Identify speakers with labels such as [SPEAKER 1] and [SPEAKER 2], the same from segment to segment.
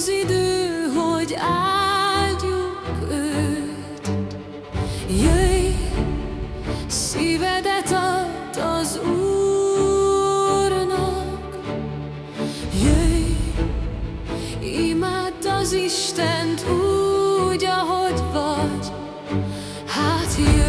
[SPEAKER 1] az idő, hogy áldjuk őt. Jöjj,
[SPEAKER 2] szívedet ad az Úrnak. Jöjj, imádd az Istent úgy, ahogy vagy. Hát jöjj.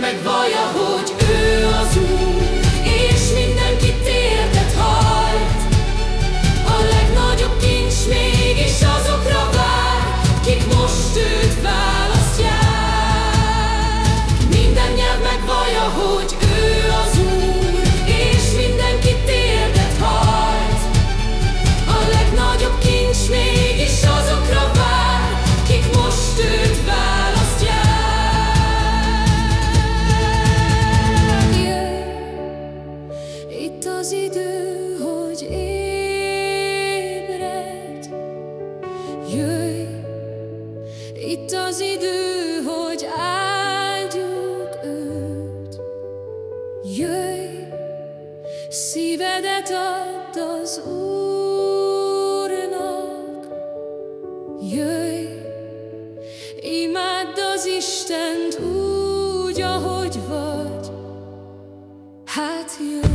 [SPEAKER 2] megvallja, hogy az idő, hogy ébred. Jöjj, itt az idő, hogy áldjuk őt. Jöjj, szívedet add az Úrnak. Jöjj, imádd az Istent úgy, ahogy vagy. Hát jöjj.